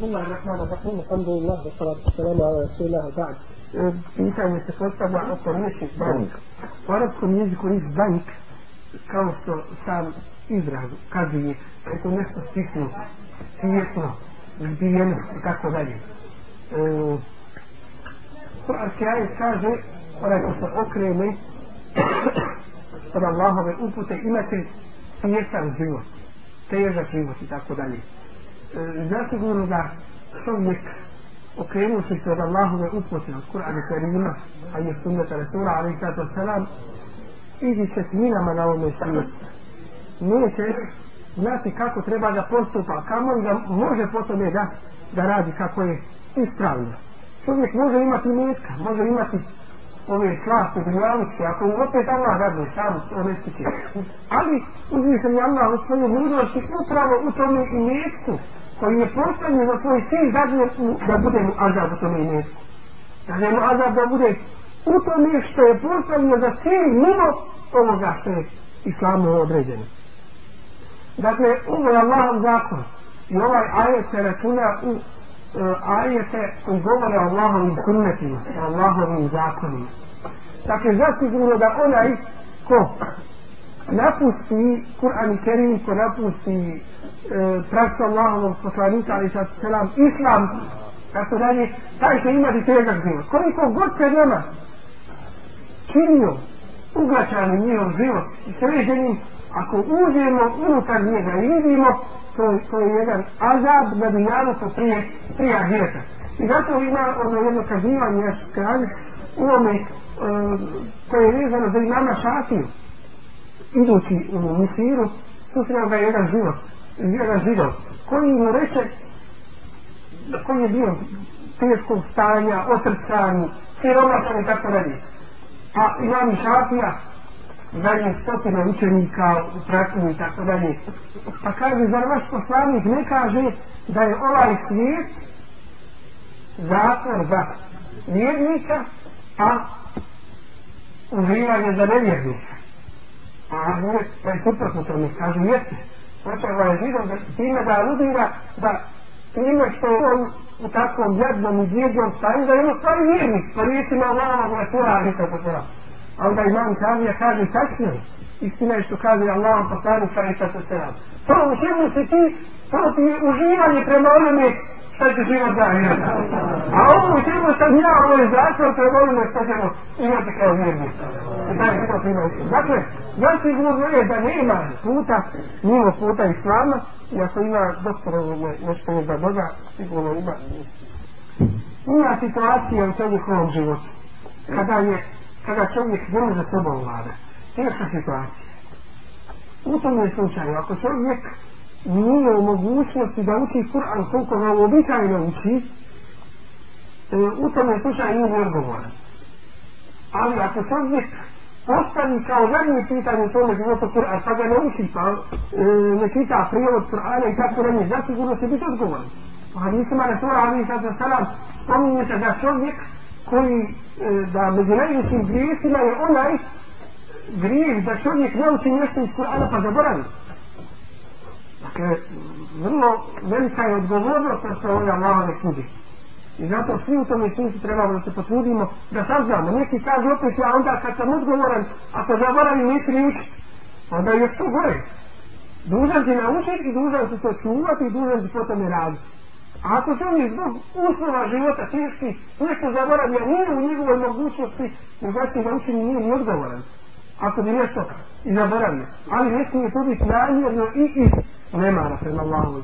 بسم الله الرحمن الرحيم الحمد لله والصلاة والسلام على رسول الله بعد pitanje se postavlja oko riječi bank. U arabskom jeziku riječ bank, kao što sam izraz kazuje, da je to nešto stisnuto, tijesno, zbijeno i tako dalje. Kur'anski ajet kaže, onaj ko se okrene od Allahove upute, imate tijesan život, težak život i tako dalje. Zasigurno da čovjek okrenuši se od Allahove upute od Kur'ana Kerima, a je sunnata Rasula, ali sato salam, izi se minama na ovome svijetu. Neće znati kako treba da postupa, kamo da može po tome da, da radi kako je ispravno. Čovjek može imati metka, može imati ove slasti, dunjaličke, ako mu opet Allah radne, sam ove stiče. Ali uzvišen je Allah u svoju mudrosti upravo u tome i metku, koji je postavljen za svoj sin zadnje da bude mu azab u tome metku. Da je mu azab da bude u tome što je postavljeno za sin mimo ovoga što je islamu određeno. Dakle, ovo je Allahov zakon i ovaj ajet se računa u ajete koji govore o Allahovim sunnetima, o Allahovim zakonima. Dakle, zasigurno da onaj ko napusti Kur'an i Kerim, ko napusti e, praksu Allahovog poslanika, ali sad selam, islam, tako dalje, taj će imati težak život. Koliko god se nama činio ugačani njihov život i sređenim, ako uđemo unutar njega i vidimo to, to je jedan azab na dunjaluku prije, prije ahireta. I zato ima ono jedno kazivanje, ja ću kaže, u ome e, koje je vezano za imama Šafiju. Idući u Misiru, susreo ga jedan život, jedan život, koji mu reče, koji je bio teškog stanja, otrcan, siromašan i tako dalje. A imam Šafija, dalje stotine učenika u praktinu i tako dalje. Pa kaže, zar vaš poslanik ne kaže da je ovaj svijet zatvor za vjernika, a uživanje za nevjernika. A ne, pa je suprotno tome, kaže, jeste. Počeo je židom time da aludira da time što je on u takvom jadnom i bjednom stanju, da je on stvari vjernik, po riječima Allahovog Rasula, ali kako se a onda imam Kavija kaže tačno je. Istina je što kaže Allah poslanik ali sa se selam. To u čemu si ti, to ti je uživanje prema onome šta će život da A ovo u čemu sam ja, ovo je zakon prema onome šta ćemo imati kao vjerni. Dakle, ja sigurno je da nema puta, mimo puta Islama, i ako ima doktorovo nešto je za Boga, sigurno ima. Ima situacija u čovjekovom životu. Kada je kada čovjek ne može sobom vlada. Teška situacija. U tom je slučaju, ako čovjek nije u mogućnosti da uči Kur'an koliko ga uobičajno uči, u tom je slučaju nije odgovoran. Ali ako čovjek postavi kao zadnje pitanje u tome životu Kur'an, pa ga ne uči, pa e, ne čita prijevod Kur'ana i tako dalje, zasigurno će biti odgovoran. Pa hadisima Rasula Ali sada salam spominje se da čovjek koji da među najvećim grijesima je onaj grijeh da čovjek nauči nešto iz Kur'ana pa zaboravi. Dakle, vrlo velika je odgovornost na što ove Allahove knjige. I zato svi u tome smislu trebamo da se potrudimo da saznamo. Neki kažu opet ja onda kad sam odgovoran, ako zaboravim neću ni. Onda još to gore. Dužan si naučiti dužan si to čuvati i dužan si po tome raditi. A ako čovjek zbog uslova života teški nešto zaboravio, nije u njegovoj mogućnosti drugačije da učini nije ni odgovoran. Ako bi nešto i zaboravio. Ali ne smije to biti namjerno i iz nemara prema Allahovoj